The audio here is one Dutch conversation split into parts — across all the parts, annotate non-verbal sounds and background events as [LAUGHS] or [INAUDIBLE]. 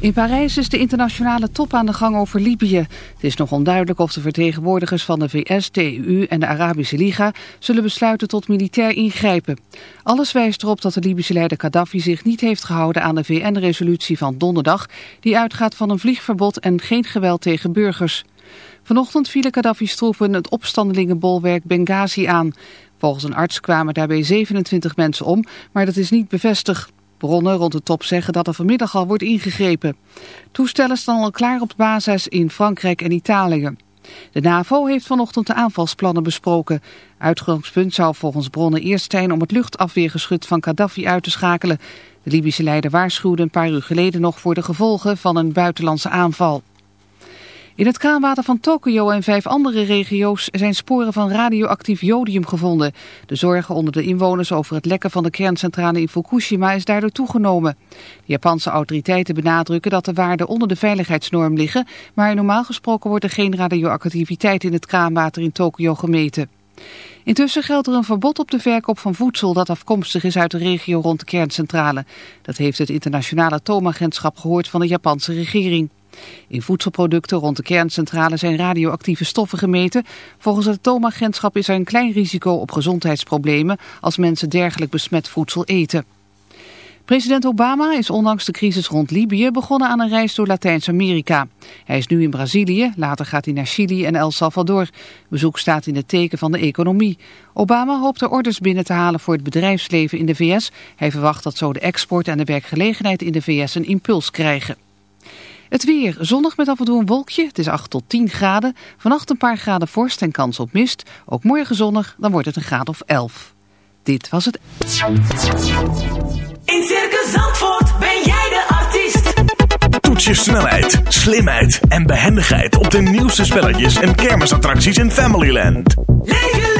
In Parijs is de internationale top aan de gang over Libië. Het is nog onduidelijk of de vertegenwoordigers van de VS, de EU en de Arabische Liga zullen besluiten tot militair ingrijpen. Alles wijst erop dat de Libische leider Gaddafi zich niet heeft gehouden aan de VN-resolutie van donderdag, die uitgaat van een vliegverbod en geen geweld tegen burgers. Vanochtend vielen Gaddafi's troepen het opstandelingenbolwerk Benghazi aan. Volgens een arts kwamen daarbij 27 mensen om, maar dat is niet bevestigd. Bronnen rond de top zeggen dat er vanmiddag al wordt ingegrepen. Toestellen staan al klaar op basis in Frankrijk en Italië. De NAVO heeft vanochtend de aanvalsplannen besproken. Uitgangspunt zou volgens bronnen eerst zijn om het luchtafweergeschut van Gaddafi uit te schakelen. De Libische leider waarschuwde een paar uur geleden nog voor de gevolgen van een buitenlandse aanval. In het kraanwater van Tokio en vijf andere regio's zijn sporen van radioactief jodium gevonden. De zorgen onder de inwoners over het lekken van de kerncentrale in Fukushima is daardoor toegenomen. De Japanse autoriteiten benadrukken dat de waarden onder de veiligheidsnorm liggen, maar normaal gesproken wordt er geen radioactiviteit in het kraanwater in Tokio gemeten. Intussen geldt er een verbod op de verkoop van voedsel dat afkomstig is uit de regio rond de kerncentrale. Dat heeft het internationale atoomagentschap gehoord van de Japanse regering. In voedselproducten rond de kerncentrale zijn radioactieve stoffen gemeten. Volgens het atoomagentschap is er een klein risico op gezondheidsproblemen als mensen dergelijk besmet voedsel eten. President Obama is ondanks de crisis rond Libië begonnen aan een reis door Latijns-Amerika. Hij is nu in Brazilië, later gaat hij naar Chili en El Salvador. Bezoek staat in het teken van de economie. Obama hoopt er orders binnen te halen voor het bedrijfsleven in de VS. Hij verwacht dat zo de export en de werkgelegenheid in de VS een impuls krijgen. Het weer, zonnig met af en toe een wolkje. Het is 8 tot 10 graden. Vannacht een paar graden vorst en kans op mist. Ook morgen zonnig, dan wordt het een graad of 11. Dit was het... In Circus Zandvoort ben jij de artiest. Toets je snelheid, slimheid en behendigheid op de nieuwste spelletjes en kermisattracties in Familyland. Leef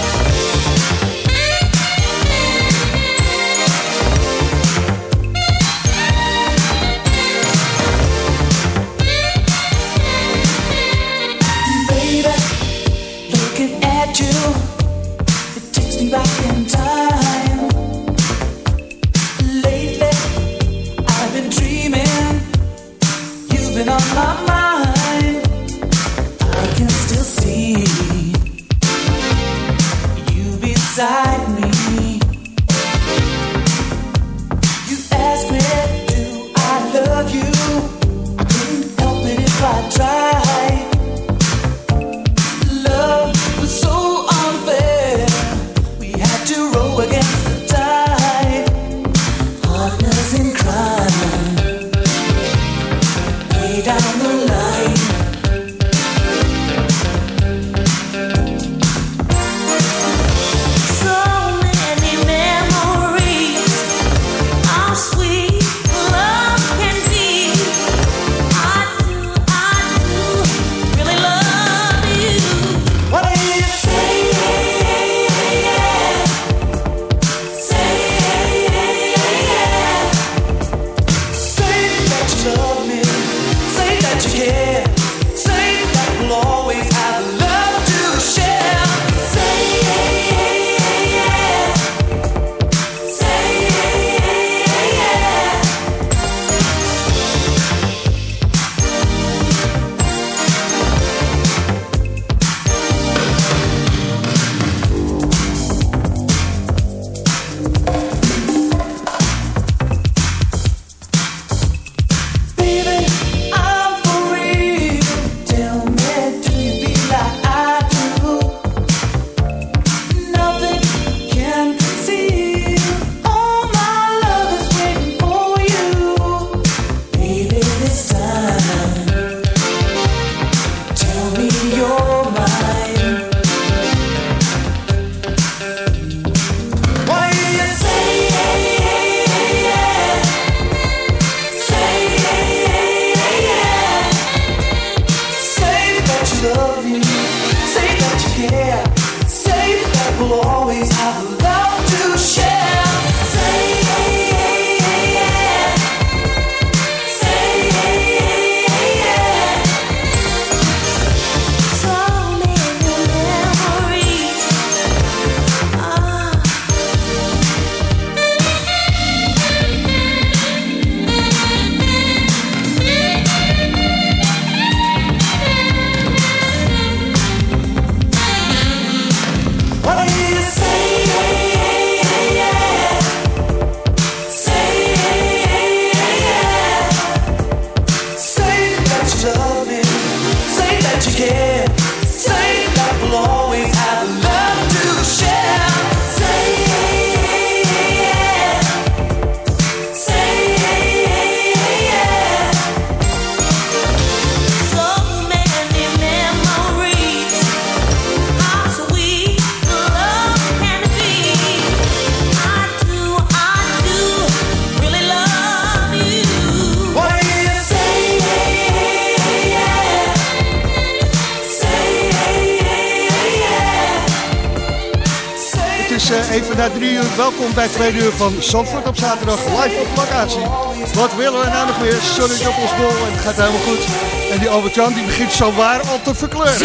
Drie uur. Welkom bij twee uur van Zandvoort op zaterdag. Live op locatie. Wat willen we nou nog meer? Zonnetje op ons bol en het gaat helemaal goed. En die Albert-Jan die begint zo waar al te verkleuren.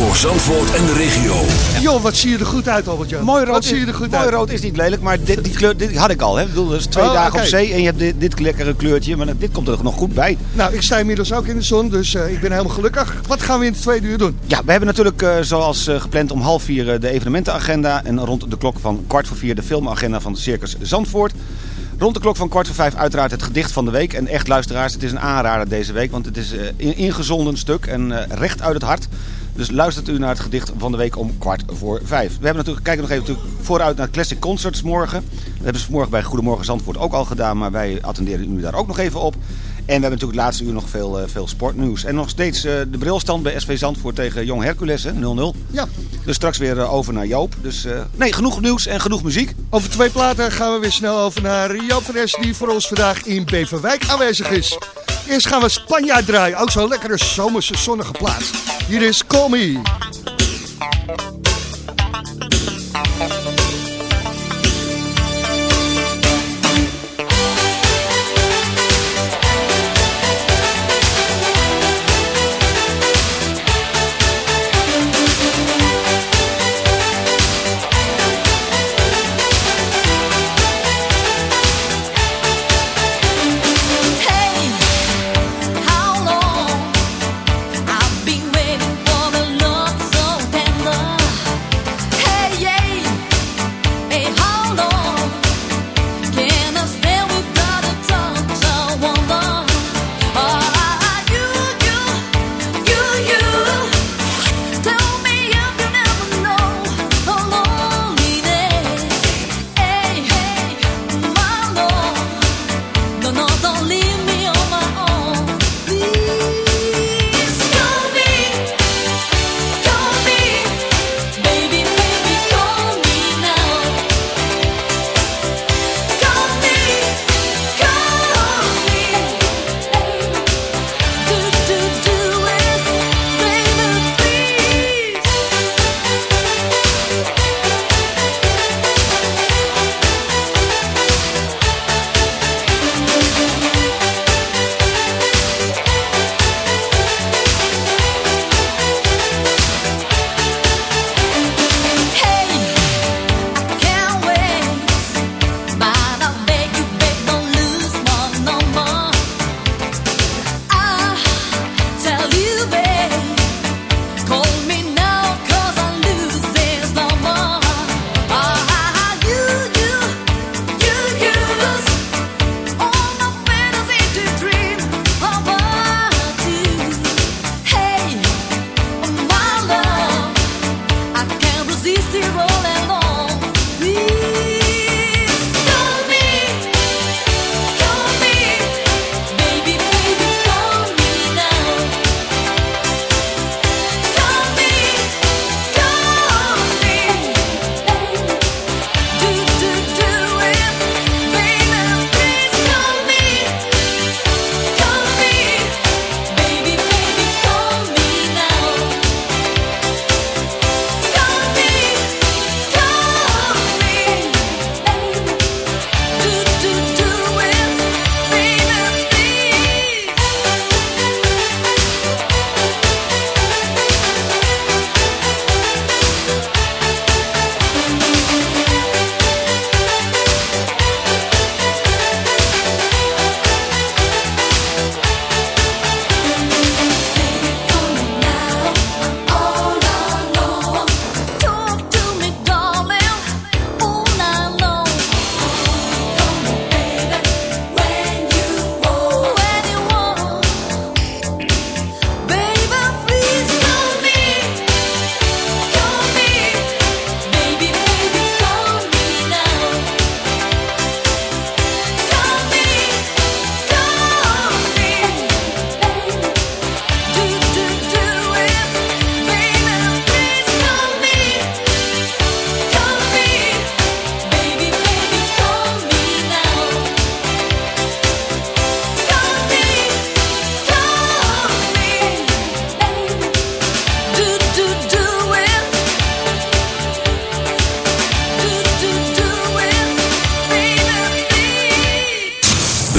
Voor Zandvoort en de regio. Joh, wat zie je er goed uit Albert-Jan. Mooi rood, Wat zie je er goed mooi uit. rood is niet lelijk, maar dit, die kleur dit had ik al. Hè. Ik bedoel, dus twee Oh, dagen op zee en je hebt dit, dit lekkere kleurtje. Maar dit komt er nog goed bij. Nou, ik sta inmiddels ook in de zon, dus eh, ik ben helemaal gelukkig. Wat gaan we in het tweede uur doen? Ja, we hebben natuurlijk eh, zoals eh, gepland om half vier de evenementenagenda. En rond de klok van kwart voor vier de filmagenda van de Circus Zandvoort. Rond de klok van kwart voor vijf uiteraard het gedicht van de week. En echt luisteraars, het is een aanrader deze week. Want het is een ingezonden stuk en eh, recht uit het hart. Dus luistert u naar het gedicht van de week om kwart voor vijf. We hebben natuurlijk, kijken nog even natuurlijk vooruit naar Classic Concerts morgen. Dat hebben ze vanmorgen bij Goedemorgen Zandvoort ook al gedaan. Maar wij attenderen u daar ook nog even op. En we hebben natuurlijk het laatste uur nog veel, eh, veel sportnieuws. En nog steeds eh, de brilstand bij SV Zandvoort tegen Jong Hercules, hè, 0-0. Ja, Dus straks weer eh, over naar Joop. Dus nee, genoeg nieuws en genoeg muziek. over twee platen gaan we weer snel over naar Joop van Es, die voor ons vandaag in Beverwijk aanwezig is. Eerst gaan we Spanjaard draaien, ook zo'n lekkere zomerse zonnige plaats. Hier is Call.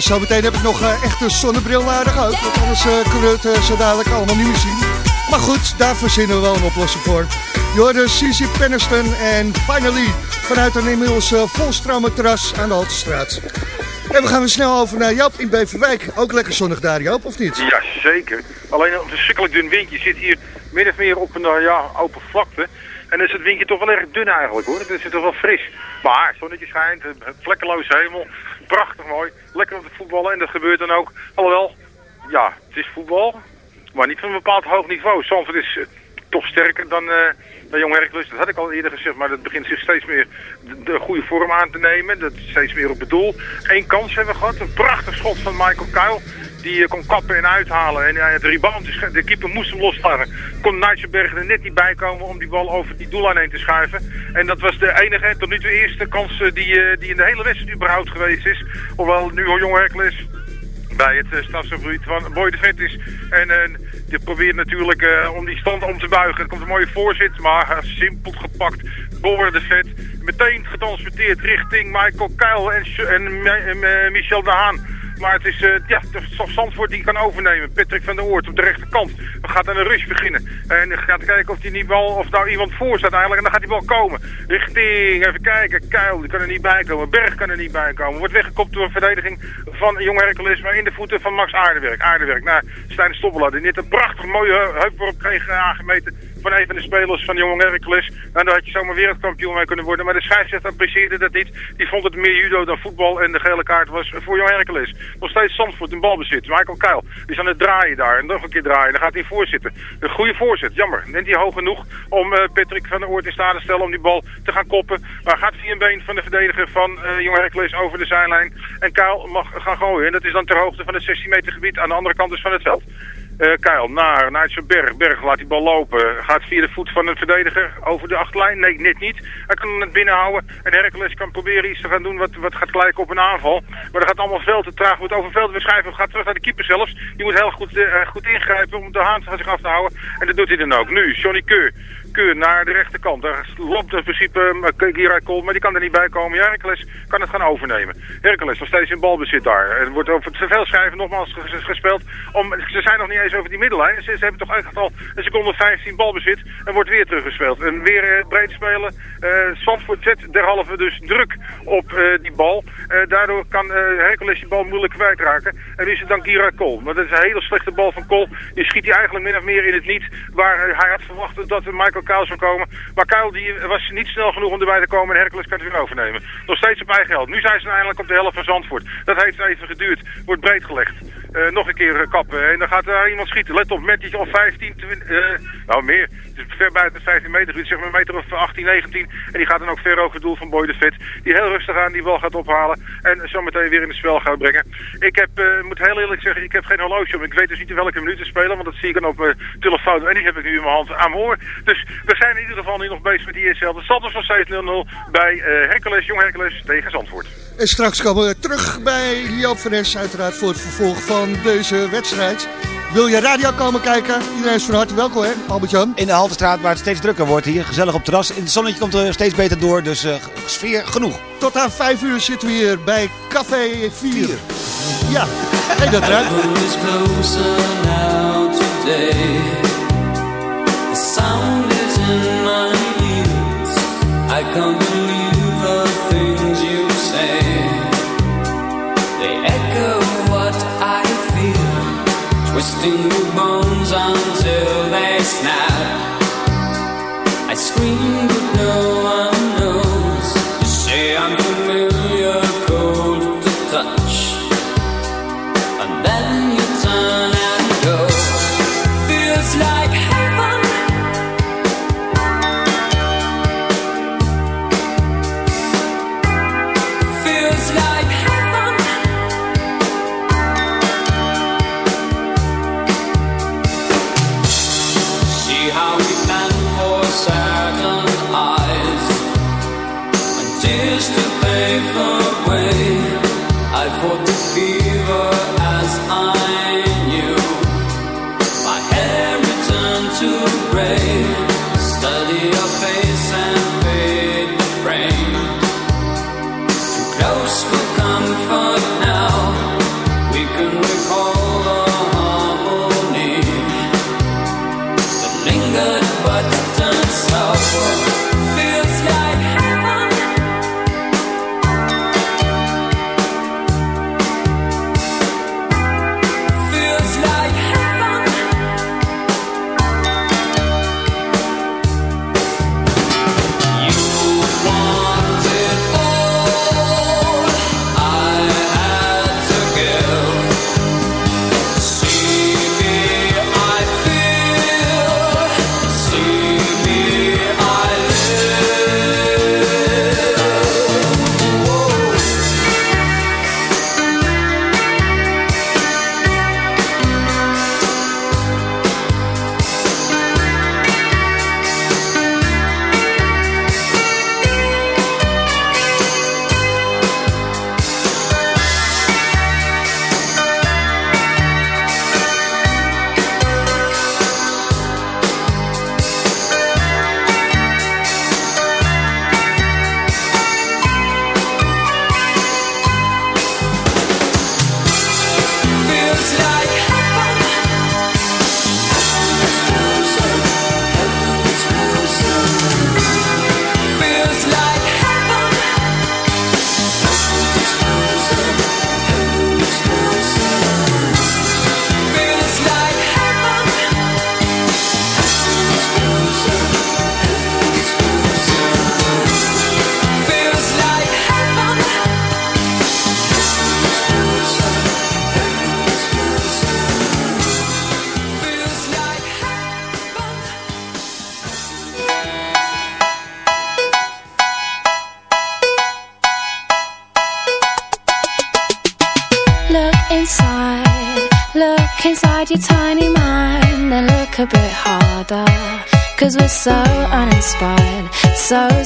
Ja, zo meteen heb ik nog eh, echt een zonnebril nodig ook. Want anders eh, kunnen het eh, zo dadelijk allemaal niet meer zien. Maar goed, daar verzinnen we wel een oplossing voor. Je hoorde Cici Penniston en Finally vanuit een inmiddels uh, volstromend terras aan de Haltestraat. En we gaan weer snel over naar Joop in Beverwijk. Ook lekker zonnig daar, Joop, of niet? Ja, zeker. Alleen een verschrikkelijk dun windje. Je zit hier min of meer op een eh, ja, open vlakte. En dan is het windje toch wel erg dun eigenlijk hoor. Het is toch wel fris. Maar zonnetje schijnt, vlekkeloze hemel. Prachtig mooi. Lekker om te voetballen en dat gebeurt dan ook. Alhoewel, ja, het is voetbal. Maar niet van een bepaald hoog niveau. Zandvoort is eh, toch sterker dan, eh dan Jong Hercules. Dat had ik al eerder gezegd. Maar dat begint zich steeds meer de, de goede vorm aan te nemen. Dat steeds meer op het doel. Eén kans hebben we gehad. Een prachtig schot van Michael Kuil. Die eh, kon kappen en uithalen. En ja, de rebound, de keeper moest hem loslaten. Kon Nijtsenberg er net niet bij komen om die bal over die doellijn heen te schuiven. En dat was de enige, en tot nu toe eerste kans eh, die, eh, die in de hele wedstrijd überhaupt geweest is. Hoewel nu al Jong Hercules bij het uh, van Boy de Vet is. En eh, die probeert natuurlijk eh, om die stand om te buigen. Er komt een mooie voorzit, maar eh, simpel gepakt door de Vet. Meteen getransporteerd richting Michael Kuil en, en, eh, Michel de Haan. Maar het is, eh, ja, de Zandvoort die kan overnemen. Patrick van der Oort op de rechterkant. We gaat aan een rush beginnen. En gaat kijken of die niet bal, of nou iemand voor staat eigenlijk. En dan gaat die bal komen. Richting, even kijken. Kuil, die kan er niet bij komen. Berg kan er niet bij komen. Wordt weggekopt door een verdediging van Jong Hercules. Maar in de voeten van Max Aardewerk. Aardewerk naar Stijn Stoppelaar. Die net een prachtig mooie heu- heupworp kreeg eh, aangemeten van een van de spelers van Jong Hercules. En daar had je zomaar wereldkampioen mee kunnen worden. Maar de scheidsrechter apprecieerde dat niet. Die vond het meer judo dan voetbal. En de gele kaart was voor Jong Hercules. Nog steeds Zandvoort in balbezit. Michael die is aan het draaien daar. En nog een keer draaien. Dan gaat hij voorzitten. Een goede voorzet. Jammer. Neemt hij hoog genoeg om eh, Patrick van der Oort in staat te stellen om die bal te gaan koppen. Maar gaat via een been van de verdediger van eh, Jong Hercules over de zijlijn. En Kuil mag gaan gooien. En dat is dan ter hoogte van het 16 meter gebied aan de andere kant dus van het veld. Eh Kuil naar, zijn berg. Laat die bal lopen. Gaat via de voet van een verdediger over de achterlijn. Nee, net niet. Hij kan het binnenhouden. En Hercules kan proberen iets te gaan doen wat, wat gaat gelijken op een aanval. Maar dat gaat allemaal veel te traag. Wordt over veel te verschuiven. Gaat terug naar de keeper zelfs. Die moet heel goed, eh, goed ingrijpen om de haan zich af te houden. En dat doet hij dan ook. Nu, Johnny Keur. Keur naar de rechterkant. Daar loopt in principe uh, Giray Kool, maar die kan er niet bij komen. Ja, Hercules kan het gaan overnemen. Hercules nog steeds in balbezit daar. Er wordt over veel schrijven nogmaals ges- gespeeld. Om, ze zijn nog niet eens over die middenlijn. Ze, hebben toch echt al een seconde 15 balbezit. En wordt weer teruggespeeld. En weer eh, breed spelen. Eh Zandvoort zet derhalve dus druk op eh, die bal. Eh, daardoor kan eh, Hercules die bal moeilijk kwijtraken. En is het dan Gira Kool. Maar dat is een hele slechte bal van Kool. Die schiet hij eigenlijk min of meer in het niet. Waar eh, hij had verwacht dat er Kuil zou komen. Maar Kuil die was niet snel genoeg om erbij te komen. En Hercules kan het weer overnemen. Nog steeds op eigen helft. Nu zijn ze eindelijk op de helft van Zandvoort. Dat heeft even geduurd. Wordt breed gelegd. Eh, nog een keer eh, kappen. En dan gaat er iemand schieten. Let op, iets of 15, 20, eh, nou meer. Het is ver buiten het 15 meter zeg maar meter of 18, 19. En die gaat dan ook ver over het doel van Boy de Vet. Die heel rustig aan die bal gaat ophalen. En zometeen weer in het spel gaat brengen. Ik heb, eh, moet heel eerlijk zeggen, ik heb geen horloge om. Ik weet dus niet in welke minuten spelen, want dat zie ik dan op mijn telefoon. En die heb ik nu in mijn hand aan mijn. Dus we zijn in ieder geval nu nog bezig met die ESL. De stand is nog steeds 0-0 bij Hercules, Jong Hercules tegen Zandvoort. En straks komen we terug bij Joop van Es, uiteraard voor het vervolg van deze wedstrijd. Wil je radio komen kijken? Iedereen is van harte welkom, hè, Albert-Jan? In de Haltestraat waar het steeds drukker wordt hier. Gezellig op terras. Het zonnetje komt er steeds beter door, dus eh, sfeer genoeg. Tot aan vijf uur zitten we hier bij Café 4. Ja, hey, dat ruikt. is closer now today. The sound is in my ears. I can't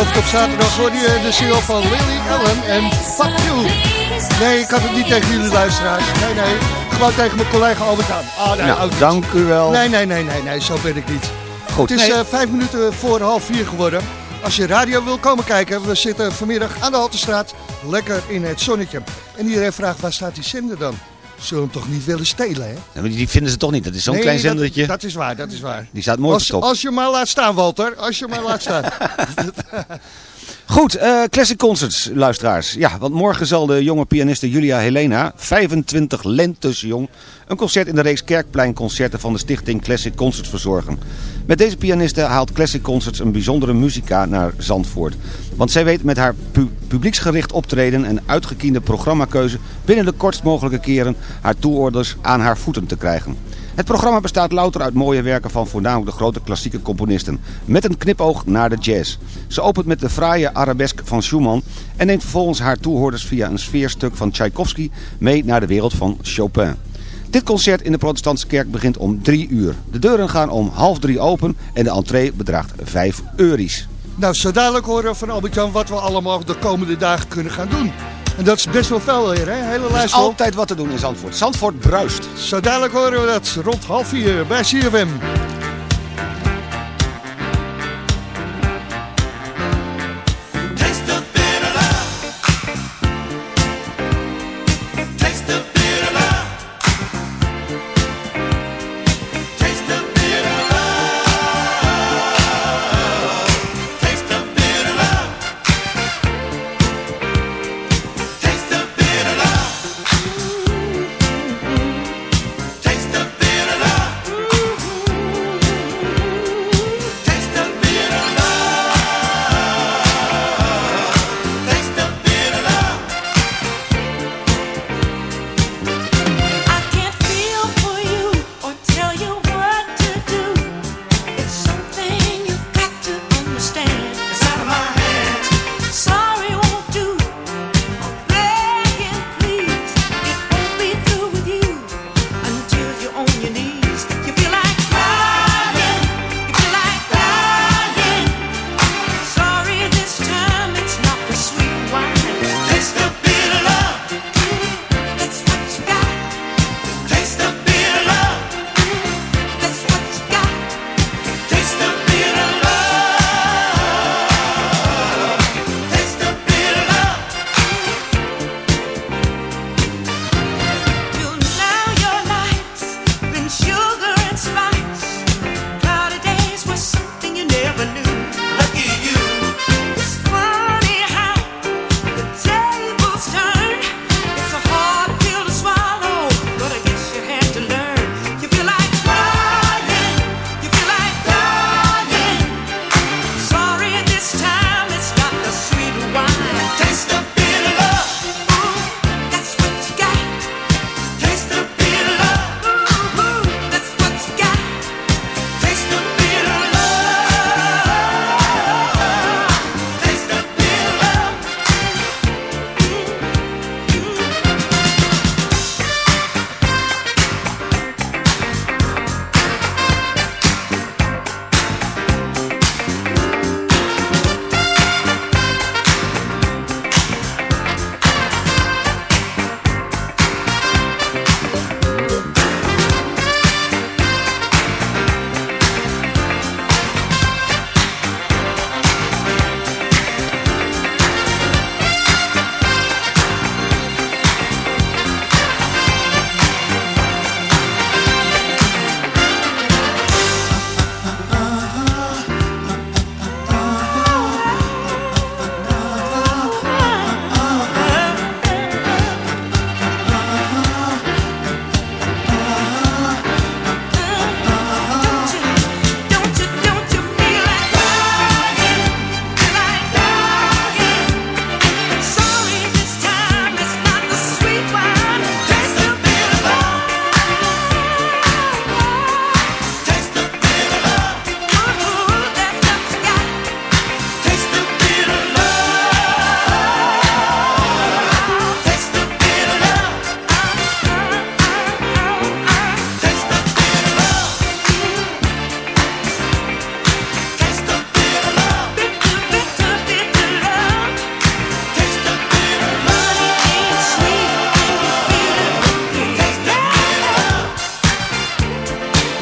Op zaterdag hoorde je de single van Lily Allen en Fuck You. Nee, ik had het niet tegen jullie luisteraars. Nee, nee. Gewoon tegen mijn collega Albert aan. Ah, nee, Nou, dank u wel. Nee, nee, nee, nee, nee, zo ben ik niet. Goed, Het is nee. eh, vijf minuten voor half vier geworden. Als je radio wil komen kijken, we zitten vanmiddag aan de Haltestraat, lekker in het zonnetje. En iedereen vraagt, waar staat die zender dan? Zullen hem toch niet willen stelen, hè? Maar Die vinden ze toch niet. Dat is zo'n Nee, klein dat- zendertje. Dat, is waar, dat is waar. Die staat mooi Als, verstopt. als je maar laat staan, Walter. Als je maar laat staan. [LAUGHS] Goed, eh, Classic Concerts, luisteraars. Ja, want morgen zal de jonge pianiste Julia Helena, 25 lentes jong, een concert in de reeks Kerkpleinconcerten van de stichting Classic Concerts verzorgen. Met deze pianiste haalt Classic Concerts een bijzondere muzika naar Zandvoort. Want zij weet met haar pu- publieksgericht optreden en uitgekiende programmakeuze binnen de kortst mogelijke keren haar toeorders aan haar voeten te krijgen. Het programma bestaat louter uit mooie werken van voornamelijk de grote klassieke componisten. Met een knipoog naar de jazz. Ze opent met de fraaie arabesk van Schumann en neemt vervolgens haar toehoorders via een sfeerstuk van Tchaikovsky mee naar de wereld van Chopin. Dit concert in de protestantse kerk begint om drie uur. De deuren gaan om half drie open en de entree bedraagt vijf euro's. nou, zo dadelijk horen we van Albert-Jan wat we allemaal de komende dagen kunnen gaan doen. En dat is best wel veel weer, hè? Hele lijst vol. altijd wat te doen in Zandvoort. Zandvoort bruist. Zo dadelijk horen we dat rond half vier bij CFM.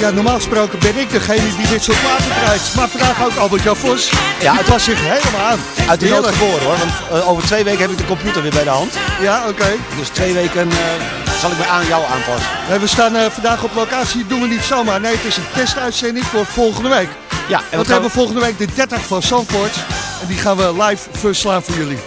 Ja, normaal gesproken ben ik degene die dit soort platen draait. Maar vandaag ook Albert-Jan Vos. Ja, het was zich helemaal aan. Uit de nood geboren hoor, want eh, over twee weken heb ik de computer weer bij de hand. Ja, oké. Dus twee weken eh, zal ik me aan jou aanpassen. Nee, we staan eh, vandaag op locatie, doen we niet zomaar. Nee, het is een testuitzending voor volgende week. Ja, en Want we hebben volgende week de 30 van Zandvoort. En die gaan we live verslaan voor jullie.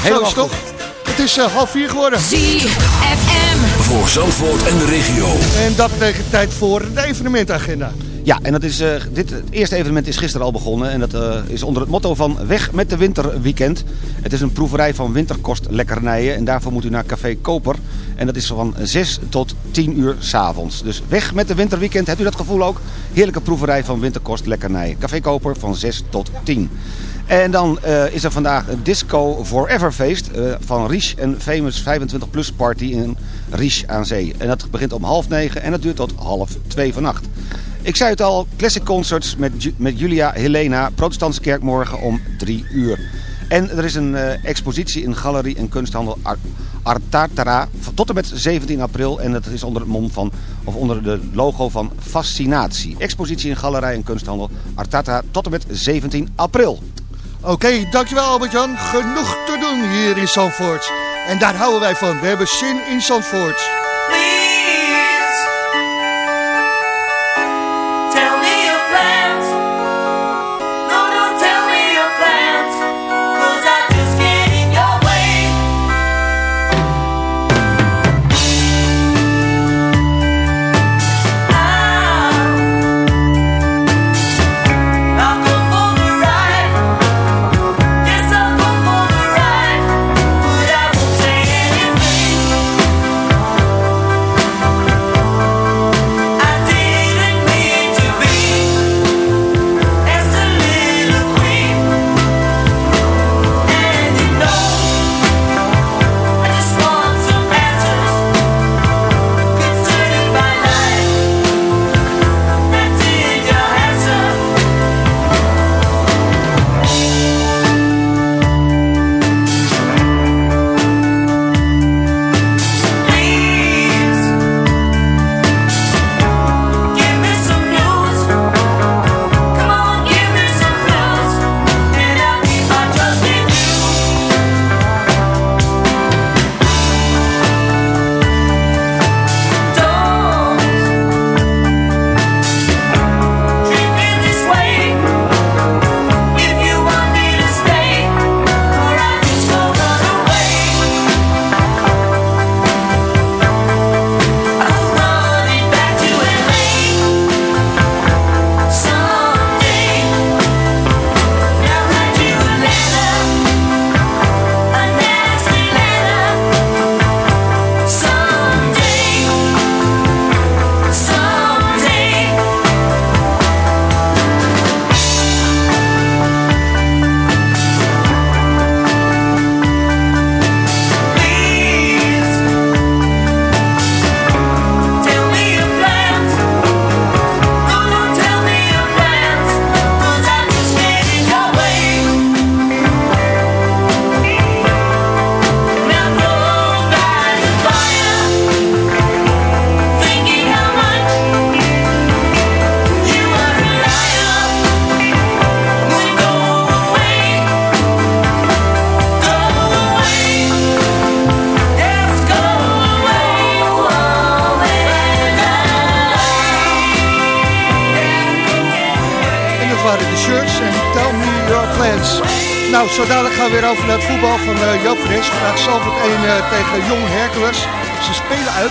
Helemaal Zo is het toch? Het is eh, half vier geworden. ZFM. Voor Zandvoort en de regio. En dat betekent tijd voor de evenementagenda. Ja, en dat is, eh, dit, het eerste evenement is gisteren al begonnen. En dat eh, is onder het motto van Weg met de Winterweekend. Het is een proeverij van winterkostlekkernijen. En daarvoor moet u naar Café Koper. En dat is van 6 tot 10 uur s'avonds. Dus weg met de winterweekend. Hebt u dat gevoel ook? Heerlijke proeverij van winterkostlekkernijen. Café Koper van 6 tot 10. En dan eh, is er vandaag een Disco Forever feest eh, van Riche. Een famous 25 plus party in Riche aan zee. En dat begint om half negen en dat duurt tot half twee vannacht. Ik zei het al, Classic Concerts met, met Julia Helena, Protestantse Kerk morgen om drie uur. En er is een eh, expositie in Galerie en Kunsthandel Ar- tot en met 17 april. En dat is onder het mom van, of onder de logo van Fascinatie. Expositie in Galerij en Kunsthandel Artata tot en met 17 april. Oké, dankjewel Albert-Jan. Genoeg te doen hier in Zandvoort. En daar houden wij van. We hebben zin in Zandvoort.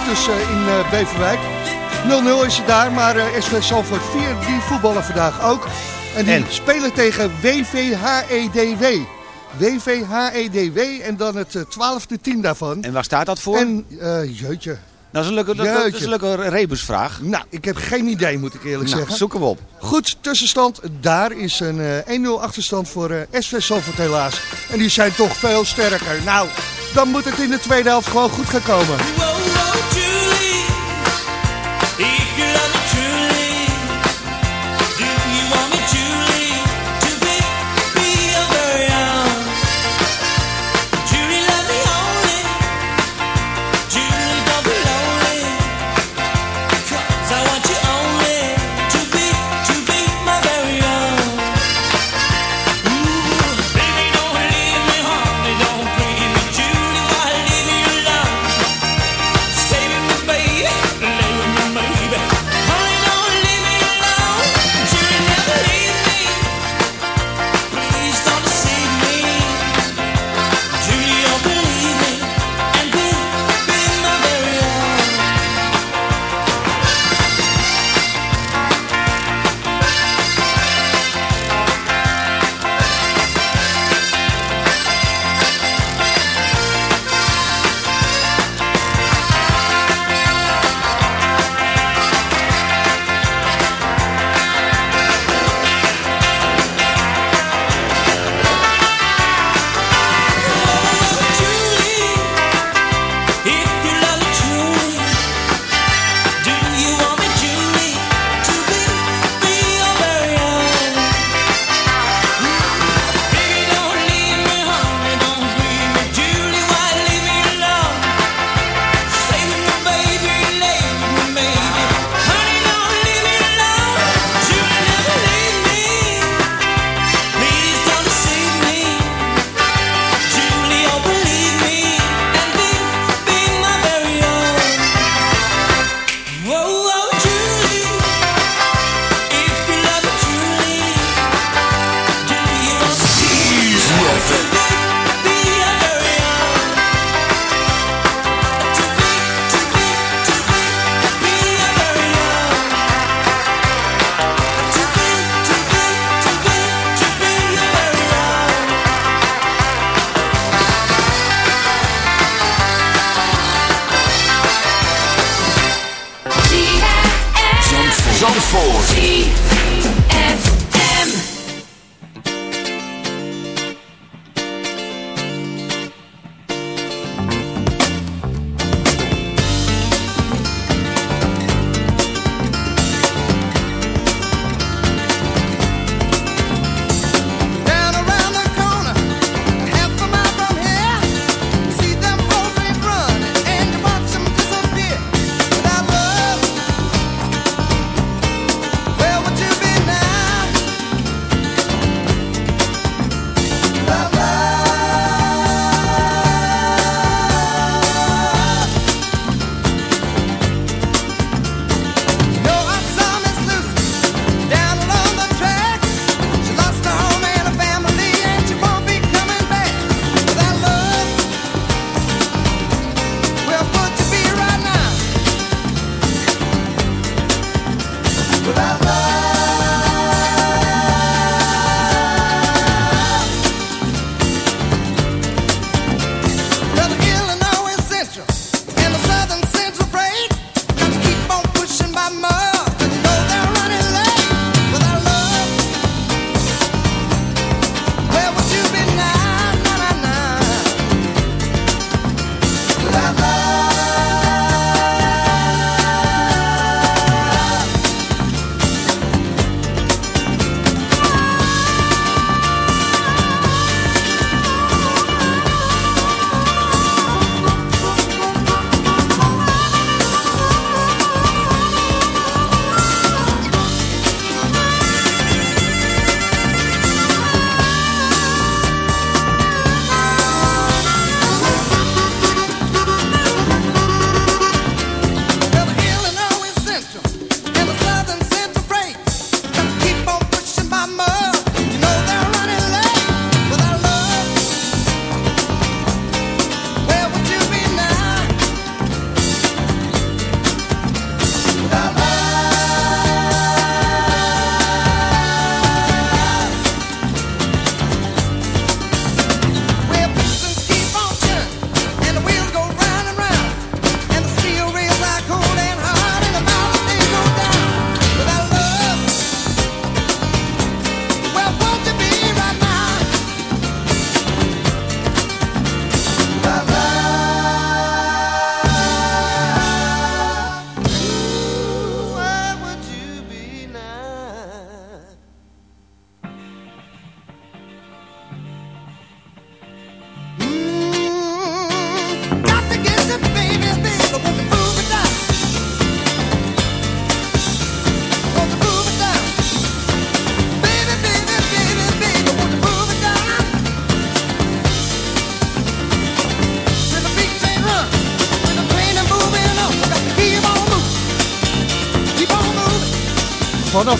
Dus eh, in eh, Beverwijk. 0-0 is het daar, maar eh SV Zandvoort 4 die voetballen vandaag ook. En die En? spelen tegen WVHEDW. WVHEDW en dan het twaalfde team daarvan. En waar staat dat voor? En, eh, jeutje. dat, is een leuke, dat, dat is een leuke rebusvraag. Nou, ik heb geen idee, moet ik eerlijk Nou, zeggen. zoek hem op. Goed, tussenstand. Daar is een eh, 1-0 achterstand voor eh SV helaas. En die zijn toch veel sterker. Nou, dan moet het in de tweede helft gewoon goed gaan komen.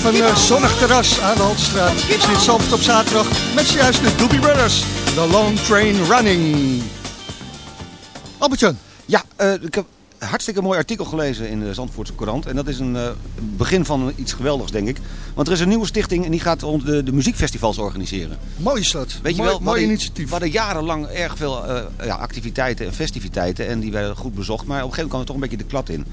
Een eh, zonnig terras aan de Haltestraat is dit Zandvoort op zaterdag met zojuist de Doobie Brothers. The Long Train Running. Albertjan, Ja, eh, ik heb een hartstikke mooi artikel gelezen in de Zandvoortse Courant. En dat is een eh, begin van iets geweldigs, denk ik. Want er is een nieuwe stichting en die gaat de, de muziekfestivals organiseren. mooi is dat. Weet je mooi, wel, we mooi initiatief. We hadden jarenlang erg veel ja, activiteiten en festiviteiten. En die werden goed bezocht. Maar op een gegeven moment kwam er toch een beetje de klad in.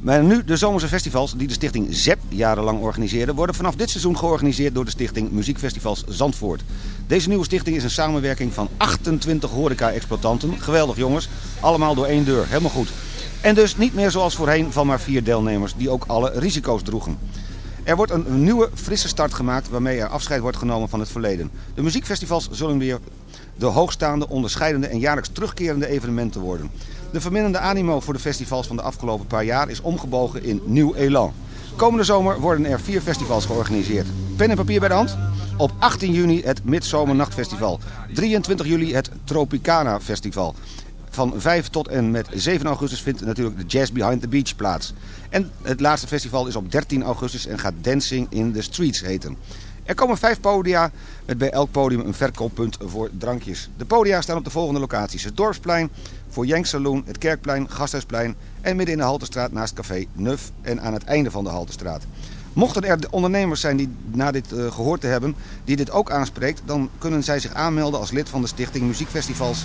Maar nu, de zomerse festivals die de stichting ZEP jarenlang organiseerde... worden vanaf dit seizoen georganiseerd door de stichting Muziekfestivals Zandvoort. Deze nieuwe stichting is een samenwerking van 28 horeca-exploitanten. Geweldig jongens. Allemaal door één deur. Helemaal goed. En dus niet meer zoals voorheen van maar vier deelnemers die ook alle risico's droegen. Er wordt een nieuwe, frisse start gemaakt waarmee er afscheid wordt genomen van het verleden. De muziekfestivals zullen weer de hoogstaande, onderscheidende en jaarlijks terugkerende evenementen worden. De verminderde animo voor de festivals van de afgelopen paar jaar is omgebogen in nieuw elan. Komende zomer worden er vier festivals georganiseerd. Pen en papier bij de hand? Op 18 juni het Midzomernachtfestival. 23 juli het Tropicana Festival. Van 5 tot en met 7 augustus vindt natuurlijk de Jazz Behind the Beach plaats. En het laatste festival is op 13 augustus en gaat Dancing in the Streets heten. Er komen vijf podia met bij elk podium een verkooppunt voor drankjes. De podia staan op de volgende locaties. Het Dorpsplein, voor Jenk Saloon, het Kerkplein, Gasthuisplein en midden in de Haltestraat naast Café Nuf en aan het einde van de Haltestraat. Mochten er ondernemers zijn die na dit eh, gehoord te hebben, die dit ook aanspreekt, dan kunnen zij zich aanmelden als lid van de stichting Muziekfestivals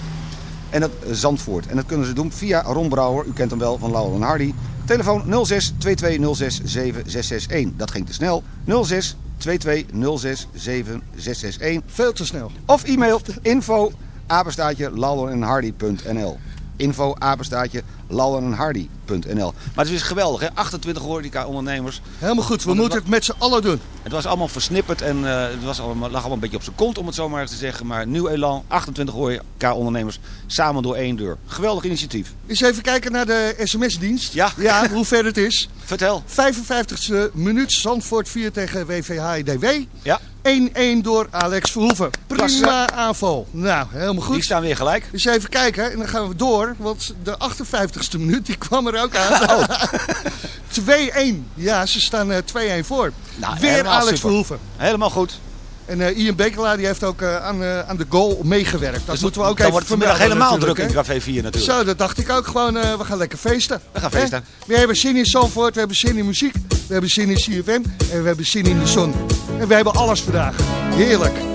en het eh, Zandvoort. En dat kunnen ze doen via Ron Brouwer, u kent hem wel van Lauwel Hardy. Telefoon 06 2206 7661. Dat ging te snel. 06 2206 7661. Veel te snel. Of e-mail info apenstaatje lauwerenhardy.nl Info apenstaatje lauwerenhardy.nl Maar het is geweldig hè, 28 horeca ondernemers. Helemaal goed, we moeten het met z'n allen doen. Het was allemaal versnipperd en eh, het was allemaal, lag allemaal een beetje op zijn kont om het zo maar eens te zeggen. Maar nieuw elan, 28 horeca-ondernemers samen door één deur. Geweldig initiatief. Eens even kijken naar de sms-dienst. Ja. Ja, [LAUGHS] hoe ver het is. Vertel. 55ste minuut, Zandvoort 4 tegen WVHDW. Ja, 1-1 door Alex Verhoeven. Klasse. Prima aanval. Nou, helemaal goed. die staan weer gelijk. Dus even kijken en dan gaan we door. Want de 58ste minuut die kwam er ook aan. [LAUGHS] Oh. 2-1. Ja, ze staan eh, 2-1 voor. Nou, Weer Alex super. Verhoeven. Helemaal goed. En eh, Ian Bekelaar die heeft ook eh, aan, eh, aan de goal meegewerkt. Dat Dus moeten we ook dan even wordt vanmiddag helemaal druk in hè. Café 4 natuurlijk. Zo, dat dacht ik ook gewoon. eh, we gaan lekker feesten. We gaan feesten. We hebben zin in Zandvoort, we hebben zin in muziek, we hebben zin in CFM en we hebben zin in de zon. En we hebben alles vandaag. Heerlijk.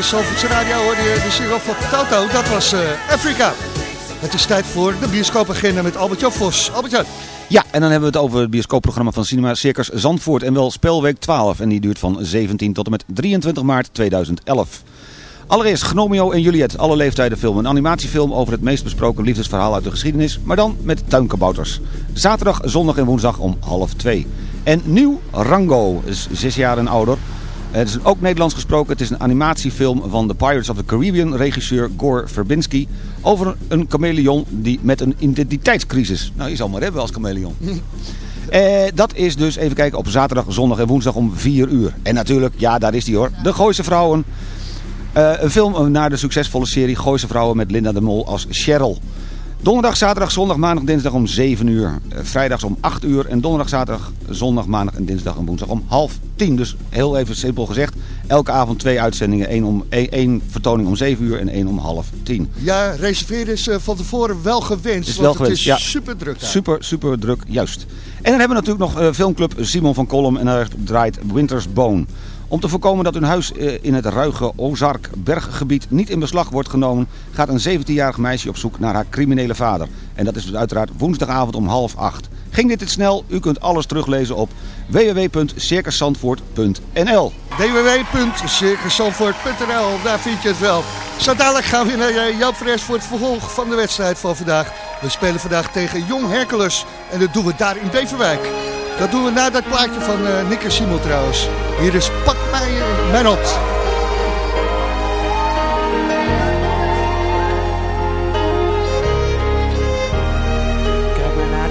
De Zalvoortse Radio hoorde je de single van Toto. Dat was eh, Afrika. Het is tijd voor de bioscoopagenda met Albert-Jan Vos. Albert-Jan. Ja, en dan hebben we het over het bioscoopprogramma van Cinema Circus Zandvoort en wel Spelweek 12. En die duurt van 17 tot en met 23 maart 2011. Allereerst Gnomeo en Juliet, alle leeftijden film. Een animatiefilm over het meest besproken liefdesverhaal uit de geschiedenis, maar dan met tuinkabouters. Zaterdag, zondag en woensdag om half twee. En nieuw Rango, is zes jaar en ouder. Het is ook Nederlands gesproken. Het is een animatiefilm van de Pirates of the Caribbean regisseur Gore Verbinski. Over een chameleon die met een identiteitscrisis. Nou, je zal maar hebben als chameleon. [LAUGHS] Eh, dat is dus, even kijken, op zaterdag, zondag en woensdag om 4 uur. En natuurlijk, ja, daar is die hoor. De Gooise Vrouwen. Eh, een film naar de succesvolle serie Gooise Vrouwen met Linda de Mol als Cheryl. Donderdag, zaterdag, zondag, maandag, dinsdag om 7 uur. Eh, vrijdags om 8 uur. En donderdag, zaterdag, zondag, maandag en dinsdag en woensdag om half 10. Dus heel even simpel gezegd. Elke avond twee uitzendingen. één om, één, vertoning om 7 uur en één om half 10. Ja, reserveren is eh, van tevoren wel gewenst. Is want wel het gewenst, is ja. super druk daar. Super, super druk, juist. En dan hebben we natuurlijk nog eh, filmclub Simon van Kolm en daar draait Winter's Bone. Om te voorkomen dat hun huis eh, in het ruige Ozark berggebied niet in beslag wordt genomen, gaat een 17-jarig meisje op zoek naar haar criminele vader. En dat is dus uiteraard woensdagavond om half acht. Ging dit te snel? U kunt alles teruglezen op www.circuszandvoort.nl www.circuszandvoort.nl, daar vind je het wel. Zo dadelijk gaan we naar eh, Joop Fres voor het vervolg van de wedstrijd van vandaag. We spelen vandaag tegen Jong Hercules en dat doen we daar in Beverwijk. Dat doen we na dat plaatje van eh Nick Simon trouwens. Hier is Pak mij mijn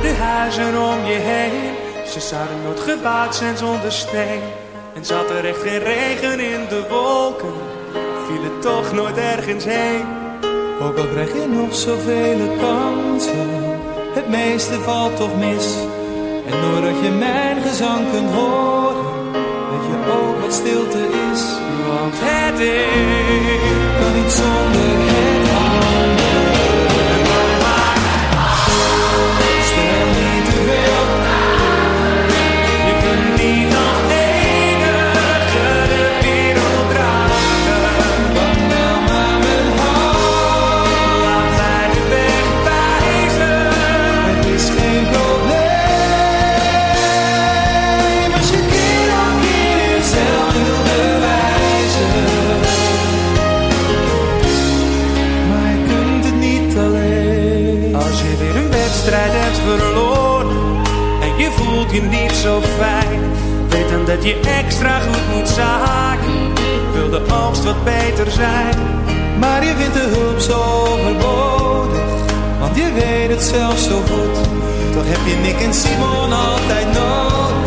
de huizen om je heen. Ze zouden nooit gebouwd zijn zonder steen. En zat er echt geen regen in de wolken, viel het toch nooit ergens heen. Ook al krijg je nog zoveel kansen, het meeste valt toch mis. En doordat je mijn gezang kunt horen, weet je ook wat stilte is. Want het is kan niet zonder dat je extra goed moet zaaien. Wil de oogst wat beter zijn, Maar je vindt de hulp zo overbodig, want je weet het zelf zo goed. Toch heb je Nick en Simon altijd nodig.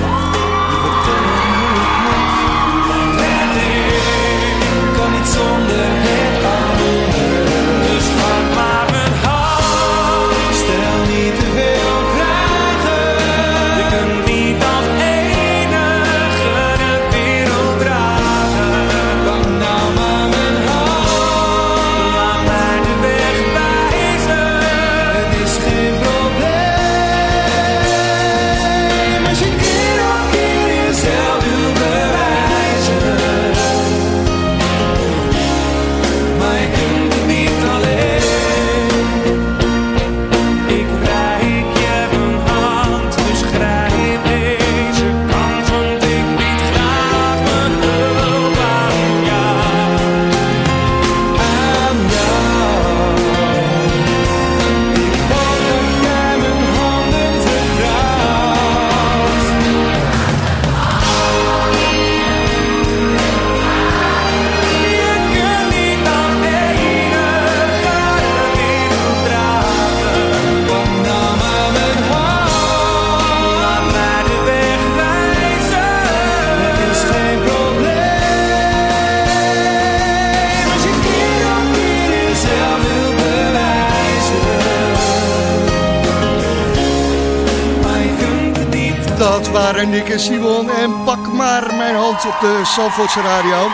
En Simon en pak maar mijn hand op de Zandvoortse radio.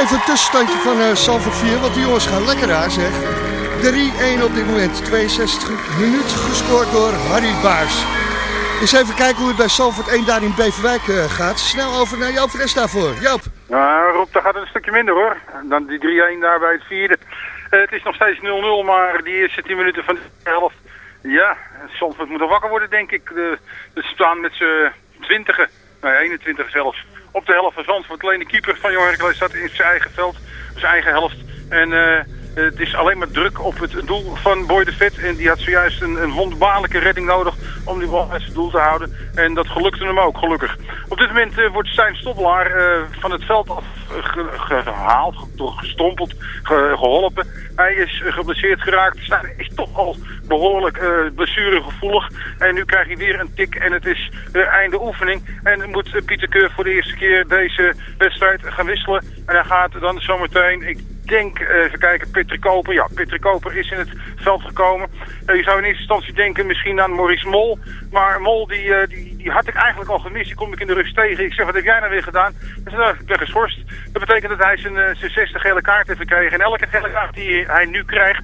Even een tussenstandje van uh, Zandvoort 4, want die jongens gaan lekker daar zeg. 3-1 op dit moment, 62 minuten gescoord door Harry Baars. Eens even kijken hoe het bij Salford 1 daar in Beverwijk eh, gaat. Snel over naar Joop Fres daarvoor. Joop. Nou, Rob, dat gaat het een stukje minder hoor. Dan die 3-1 daar bij het vierde. Eh, het is nog steeds 0-0, maar die eerste 10 minuten van de helft. Ja, Zandvoort moet er wakker worden, denk ik. De, de staan met z'n 20, nee, 21 zelfs. Op de helft van Zandvoort. Alleen de keeper van Johan Hercules staat in zijn eigen veld, zijn eigen helft. En eh, het is alleen maar druk op het doel van Boy de Vet. En die had zojuist een, een wonderbaarlijke redding nodig om die bal uit zijn doel te houden. En dat gelukte hem ook, gelukkig. Op dit moment eh, wordt Stijn Stoppelaar eh, van het veld af eh, ge- gehaald, ge- gestompeld, ge- geholpen. Hij is geblesseerd geraakt. Stijn is toch al behoorlijk eh blessuregevoelig. En nu krijgt hij weer een tik en het is einde oefening. En moet Pieter Keur voor de eerste keer deze wedstrijd gaan wisselen. En hij gaat dan zometeen, ik denk, eh, even kijken, Patrick Koper. Ja, Patrick Koper is in het veld gekomen. Eh, je zou in eerste instantie denken misschien aan Maurice Mol. Maar Mol, die, eh, die, die had ik eigenlijk al gemist. Die kom ik in de rust tegen. Ik zeg, wat heb jij nou weer gedaan? Hij zei, nou, ik ben geschorst. Dat betekent dat hij zijn, zijn zesde gele kaart heeft gekregen. En elke gele kaart die hij nu krijgt,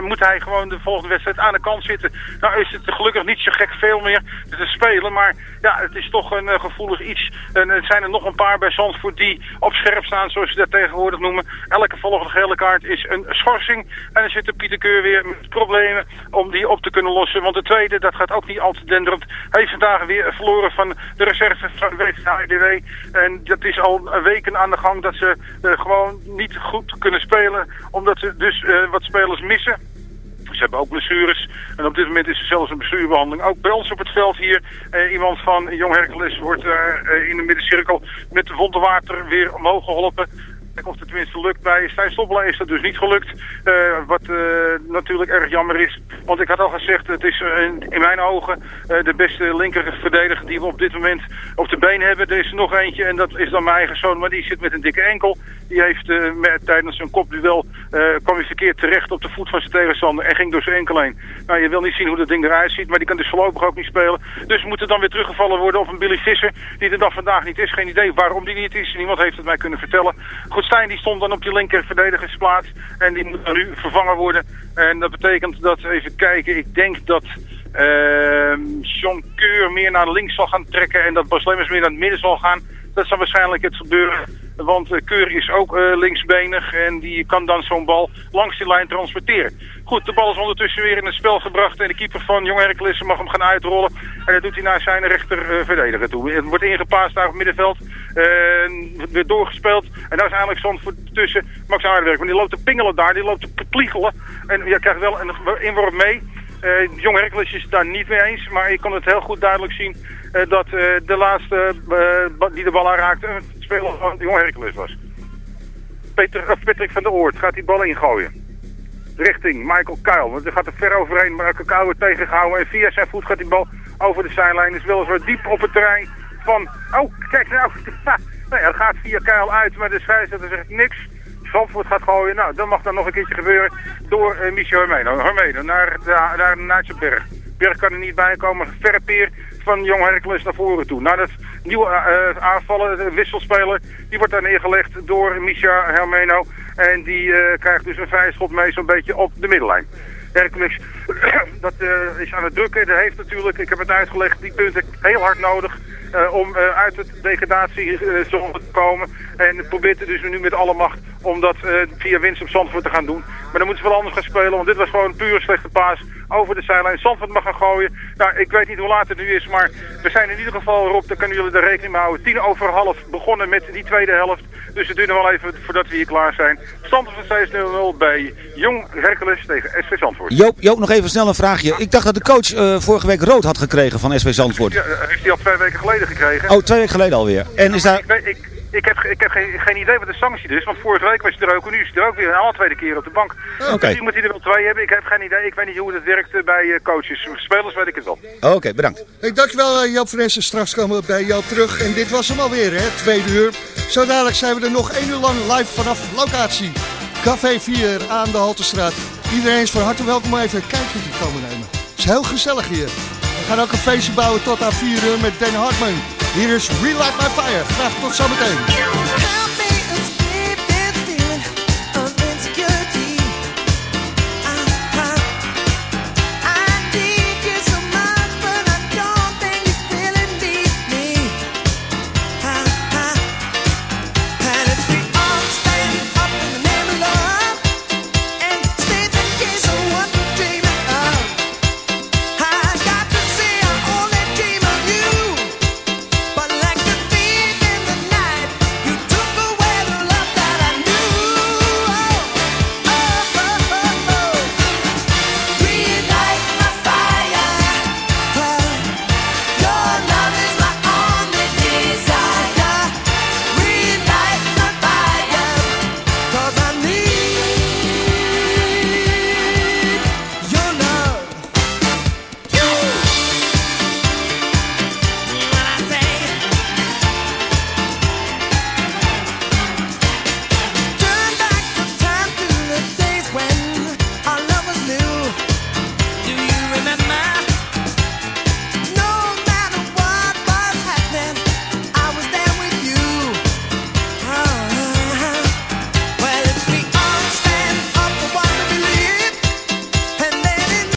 moet hij gewoon de volgende wedstrijd aan de kant zitten. Nou is het gelukkig niet zo gek veel meer te spelen. Maar ja, het is toch een gevoelig iets. En er zijn er nog een paar bij Zandvoort die op scherp staan, zoals ze dat tegenwoordig noemen. Elke volgende gele kaart is een schorsing. En dan zit de Pieter Keur weer met problemen om die op te kunnen lossen. Want de tweede, dat gaat ook niet al te denderend. Hij heeft vandaag weer verloren van de reserve van de WVHDW. En dat is al weken aan de gang dat ze eh, gewoon niet goed kunnen spelen. Omdat ze dus eh, wat spelers missen. Ze hebben ook blessures. En op dit moment is er zelfs een blessurebehandeling. Ook bij ons op het veld hier. eh, iemand van Jong Hercules wordt eh, in de middencirkel met wonderwater weer omhoog geholpen. Of het tenminste lukt bij Stijn Stoppelaar is dat dus niet gelukt. Eh, wat eh, natuurlijk erg jammer is. Want ik had al gezegd, het is eh, in, mijn ogen de beste linkerverdediger die we op dit moment op de been hebben. Er is nog eentje en dat is dan mijn eigen zoon. Maar die zit met een dikke enkel. Die heeft met, tijdens een kopduel kwam hij verkeerd terecht op de voet van zijn tegenstander en ging door zijn enkel heen. Nou, je wil niet zien hoe dat ding eruit ziet, maar die kan dus voorlopig ook niet spelen. Dus moet er dan weer teruggevallen worden op een Billy Visser, die er dan vandaag niet is. Geen idee waarom die niet is. Niemand heeft het mij kunnen vertellen. Goed, Stijn die stond dan op die linker verdedigersplaats en die moet nu vervangen worden. En dat betekent dat, even kijken, ik denk dat Keur meer naar links zal gaan trekken en dat Bas meer naar het midden zal gaan. Dat zal waarschijnlijk het gebeuren. Want eh, Keur is ook eh, linksbenig en die kan dan zo'n bal langs die lijn transporteren. Goed, de bal is ondertussen weer in het spel gebracht en de keeper van Jong Hercules mag hem gaan uitrollen. En dat doet hij naar zijn rechter eh, verdediger toe. Het wordt ingepaast daar op het middenveld. Wordt weer doorgespeeld. En daar is eigenlijk Zandvoort tussen Max Aardewerk. Want die loopt te pingelen daar, die loopt te pliegelen. En je krijgt wel een inworp mee. Eh Jong Hercules is het daar niet mee eens, maar ik kon het heel goed duidelijk zien dat eh, de laatste eh, die de bal aanraakte een speler van Jong Hercules was. Peter, Patrick van der Oort gaat die bal ingooien. Richting Michael Kuil, want hij gaat er ver overheen, maar Kuil wordt tegengehouden en via zijn voet gaat die bal over de zijlijn. Is weliswaar diep op het terrein van, oh kijk nou, [LAUGHS] nee, hij gaat via Kuil uit, maar de scheidsrechter zegt niks. Zandvoort gaat gooien. Nou, dat mag dan nog een keertje gebeuren door uh, Michel Hermeno. Hermeno naar, de, naar Naatje Berg. Berg kan er niet bij komen. Verre peer van Jong Hercules naar voren toe. Nou, dat nieuwe uh, aanvallen, de wisselspeler, die wordt daar neergelegd door Micha Hermeno. En die uh, krijgt dus een vrije schot mee zo'n beetje op de middellijn. Hercules, [CLEARS THROAT] dat is aan het drukken. Dat heeft natuurlijk, ik heb het uitgelegd, die punten heel hard nodig. Uh, om uh, uit de degradatiezone te komen. En probeert er dus nu met alle macht om dat via winst op Zandvoort te gaan doen. Maar dan moeten ze wel anders gaan spelen, want dit was gewoon een puur slechte paas over de zijlijn. Zandvoort mag gaan gooien. Nou, ik weet niet hoe laat het nu is, maar we zijn in ieder geval, Rob, daar kunnen jullie er rekening mee houden. Tien over half begonnen met die tweede helft. Dus het duurt nog wel even voordat we hier klaar zijn. Stand van steeds 0-0 bij Jong Hercules tegen SV Zandvoort. Joop, Joop, nog even snel een vraagje. Ik dacht dat de coach uh, vorige week rood had gekregen van SV Zandvoort. Ja, heeft hij al twee weken geleden gekregen. Oh, twee weken geleden alweer. En is daar... Ik, weet, ik, ik heb, ik heb geen, geen, idee wat de sanctie is, want vorige week was hij er ook en nu is hij er ook weer een alle tweede keer op de bank. Oké. Okay. Dus moet hij er wel twee hebben. Ik heb geen idee. Ik weet niet hoe het werkt bij uh, coaches. Spelers weet ik het wel. Oké, okay, bedankt. Hey, dankjewel uh, Joop Fressen. Straks komen we bij jou terug. En dit was hem alweer, hè? Tweede uur. Zo dadelijk zijn we er nog één uur lang live vanaf locatie. Café 4 aan de Haltestraat. Iedereen is van harte welkom om even een kijkje te komen nemen. Het is heel gezellig hier. Gaan ook een feestje bouwen tot aan 4 uur met Dan Hartman. Hier is Relight My Fire. Graag tot zometeen.